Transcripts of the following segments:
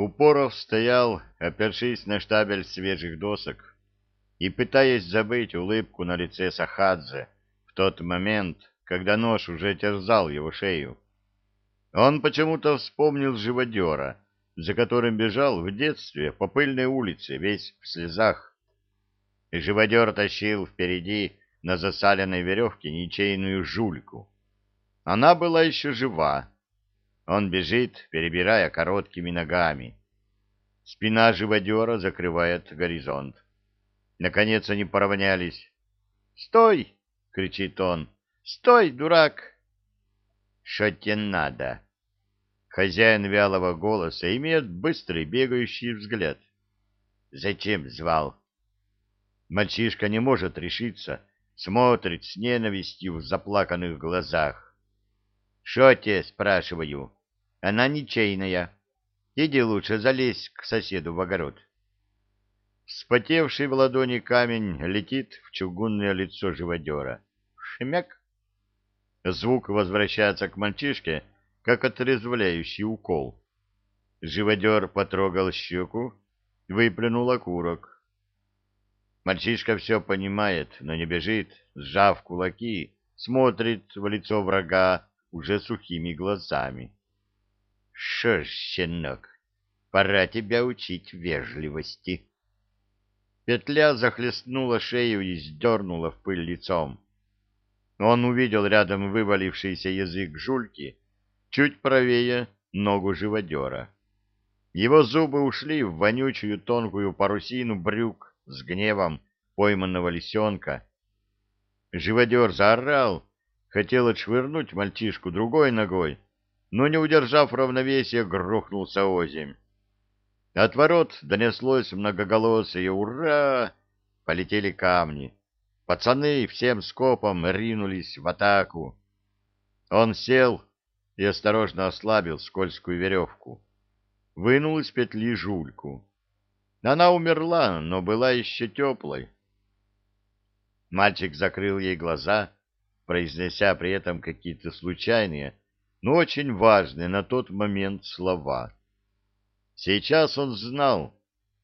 Упоров стоял, опершись на штабель свежих досок, и пытаясь забыть улыбку на лице Сахадзе в тот момент, когда нож уже терзал его шею. Он почему-то вспомнил живодера, за которым бежал в детстве по пыльной улице, весь в слезах. И живодер тащил впереди на засаленной веревке ничейную жульку. Она была еще жива. Он бежит, перебирая короткими ногами. Спина живодера закрывает горизонт. Наконец они поравнялись. «Стой!» — кричит он. «Стой, дурак!» «Что тебе надо?» Хозяин вялого голоса имеет быстрый бегающий взгляд. «Зачем звал?» Мальчишка не может решиться, смотрит с ненавистью в заплаканных глазах. «Шо те?» — спрашиваю. «Она ничейная. Иди лучше залезь к соседу в огород». Вспотевший в ладони камень летит в чугунное лицо живодера. Шмяк! Звук возвращается к мальчишке, как отрезвляющий укол. Живодер потрогал щеку, выплюнул окурок. Мальчишка все понимает, но не бежит, сжав кулаки, смотрит в лицо врага уже сухими глазами. — Шо ж, щенок, пора тебя учить вежливости. Петля захлестнула шею и сдернула в пыль лицом. Он увидел рядом вывалившийся язык жульки, чуть правее ногу живодера. Его зубы ушли в вонючую тонкую парусину брюк, с гневом пойманного лисенка. Живодер заорал, хотел отшвырнуть мальчишку другой ногой, но, не удержав равновесия, грохнулся озимь. От ворот донеслось многоголосое «Ура!» Полетели камни. Пацаны всем скопом ринулись в атаку. Он сел и осторожно ослабил скользкую веревку. Вынул из петли жульку. Она умерла, но была еще теплой. Мальчик закрыл ей глаза, произнеся при этом какие-то случайные, но очень важные на тот момент слова. Сейчас он знал,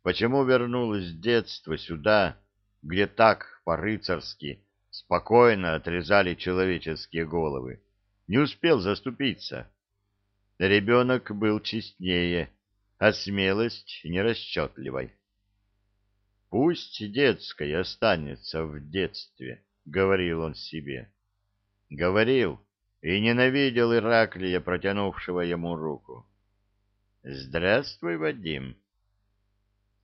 почему вернулось детство сюда, где так по-рыцарски спокойно отрезали человеческие головы. Не успел заступиться. Ребенок был честнее, а смелость нерасчетливой. «Пусть детское останется в детстве», — говорил он себе. Говорил и ненавидел Ираклия, протянувшего ему руку. «Здравствуй, Вадим».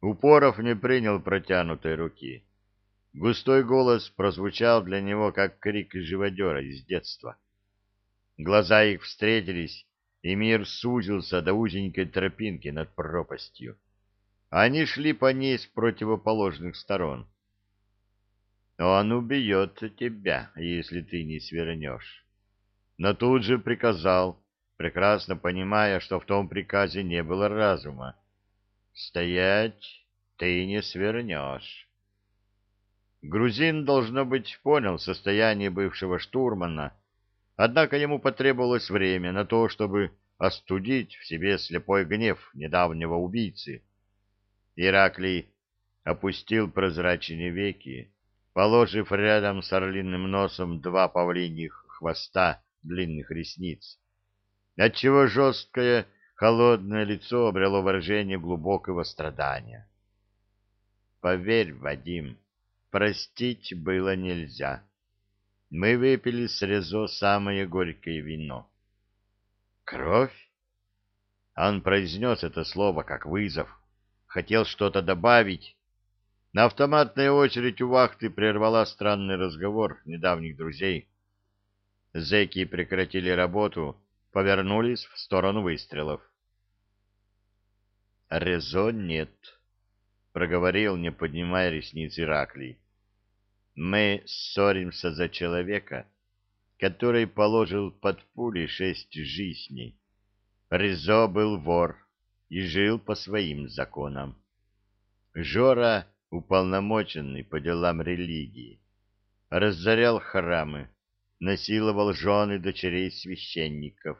Упоров не принял протянутой руки. Густой голос прозвучал для него, как крик живодера из детства. Глаза их встретились, и мир сузился до узенькой тропинки над пропастью. Они шли по ней с противоположных сторон. «Он убьет тебя, если ты не свернешь». Но тут же приказал, прекрасно понимая, что в том приказе не было разума. «Стоять, ты не свернешь». Грузин, должно быть, понял состояние бывшего штурмана, Однако ему потребовалось время на то, чтобы остудить в себе слепой гнев недавнего убийцы. Ираклий опустил прозрачные веки, положив рядом с орлиным носом два павлиньих хвоста длинных ресниц, отчего жесткое, холодное лицо обрело выражение глубокого страдания. «Поверь, Вадим, простить было нельзя». Мы выпили с Резо самое горькое вино. Кровь? Он произнес это слово как вызов. Хотел что-то добавить. На автоматная очередь у вахты прервала странный разговор недавних друзей. Зэки прекратили работу, повернулись в сторону выстрелов. «Резо нет», — проговорил, не поднимая ресниц Ираклий. Мы ссоримся за человека, который положил под пули шесть жизней. Резо был вор и жил по своим законам. Жора уполномоченный по делам религии, разорял храмы, насиловал жены дочерей священников.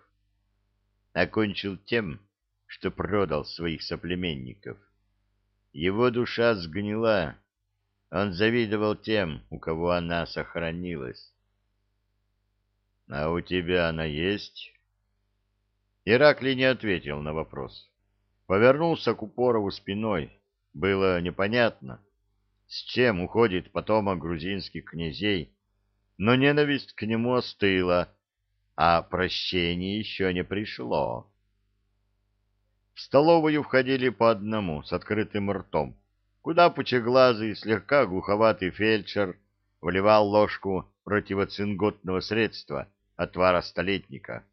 Окончил тем, что продал своих соплеменников. Его душа сгнила. Он завидовал тем, у кого она сохранилась. — А у тебя она есть? Ираклий не ответил на вопрос. Повернулся к Упорову спиной. Было непонятно, с чем уходит потомок грузинских князей, но ненависть к нему остыла, а прощение еще не пришло. В столовую входили по одному, с открытым ртом, куда пучеглазый, слегка глуховатый фельдшер вливал ложку противоцинготного средства, отвара столетника.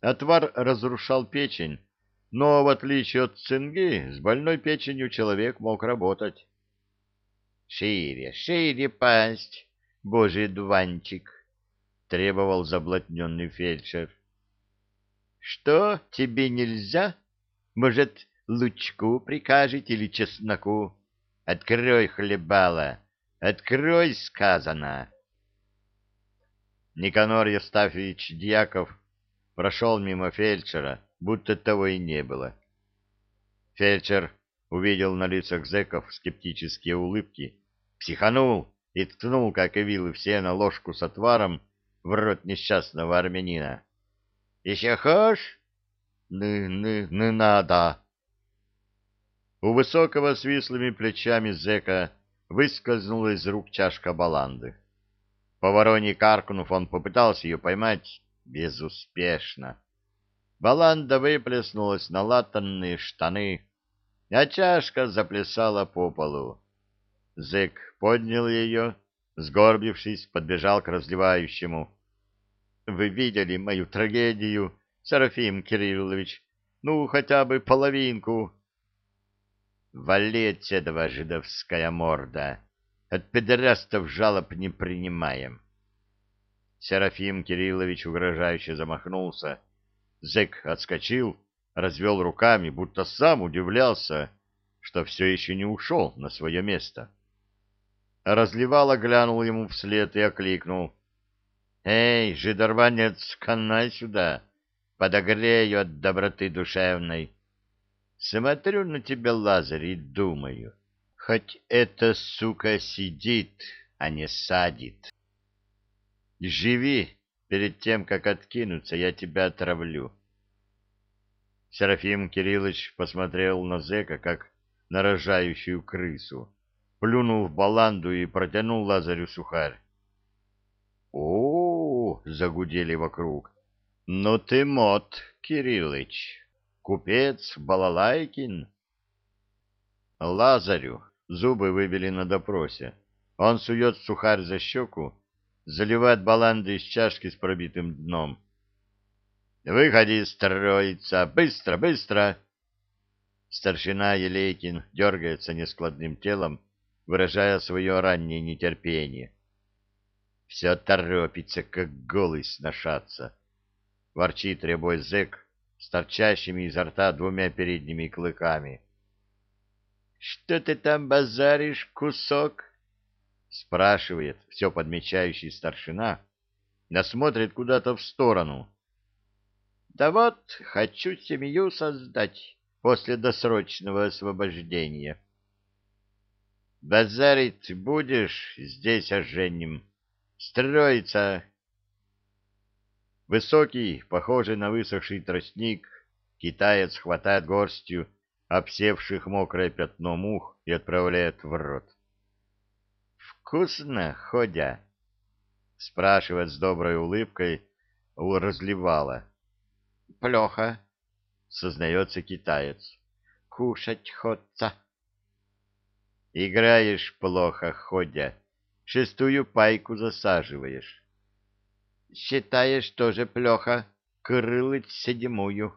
Отвар разрушал печень, но, в отличие от цинги, с больной печенью человек мог работать. — Шире, шире пасть, божий дуванчик! — требовал заблотненный фельдшер. — Что, тебе нельзя? Может, лучку прикажете или чесноку? Открой хлебала, открой, сказано. Никанор Евстафьевич Дьяков прошел мимо фельдшера, будто того и не было. Фельдшер увидел на лицах зэков скептические улыбки, психанул и ткнул, как и вилы все, на ложку с отваром в рот несчастного армянина. — Еще хошь? «Не, надо!» У высокого с вислыми плечами зэка выскользнула из рук чашка баланды. По вороне каркнув, он попытался ее поймать безуспешно. Баланда выплеснулась на латанные штаны, а чашка заплясала по полу. Зэк поднял ее, сгорбившись, подбежал к разливающему. — Вы видели мою трагедию? Серафим Кириллович, ну, хотя бы половинку. Вали отседова жидовская морда. От педерастов жалоб не принимаем. Серафим Кириллович угрожающе замахнулся. Зэк отскочил, развел руками, будто сам удивлялся, что все еще не ушел на свое место. Разливало глянул ему вслед и окликнул. — Эй, жидорванец, канай сюда! — подогрею от доброты душевной. Смотрю на тебя, Лазарь, и думаю, хоть эта сука сидит, а не садит. Живи, перед тем, как откинуться, я тебя отравлю. Серафим Кириллович посмотрел на зэка, как на рожающую крысу, плюнул в баланду и протянул Лазарю сухарь. О, загудели вокруг. Ну ты мод, Кириллыч, купец Балалайкин. Лазарю зубы выбили на допросе. Он сует сухарь за щеку, заливает баланды из чашки с пробитым дном. «Выходи строиться! Быстро, быстро!» Старшина Елейкин дергается нескладным телом, выражая свое раннее нетерпение. Все торопится, как голый сношаться — ворчит рябой зэк с торчащими изо рта двумя передними клыками. — Что ты там базаришь, кусок? — спрашивает все подмечающий старшина, но смотрит куда-то в сторону. — Да вот, хочу семью создать после досрочного освобождения. — Базарить будешь, здесь оженим. Строится Высокий, похожий на высохший тростник, китаец хватает горстью обсевших мокрое пятно мух и отправляет в рот. «Вкусно, ходя?» — спрашивает с доброй улыбкой у разливала. «Плохо», — сознается китаец. «Кушать ходца». «Играешь плохо, ходя, шестую пайку засаживаешь». Считаешь тоже плохо, крылыть седьмую.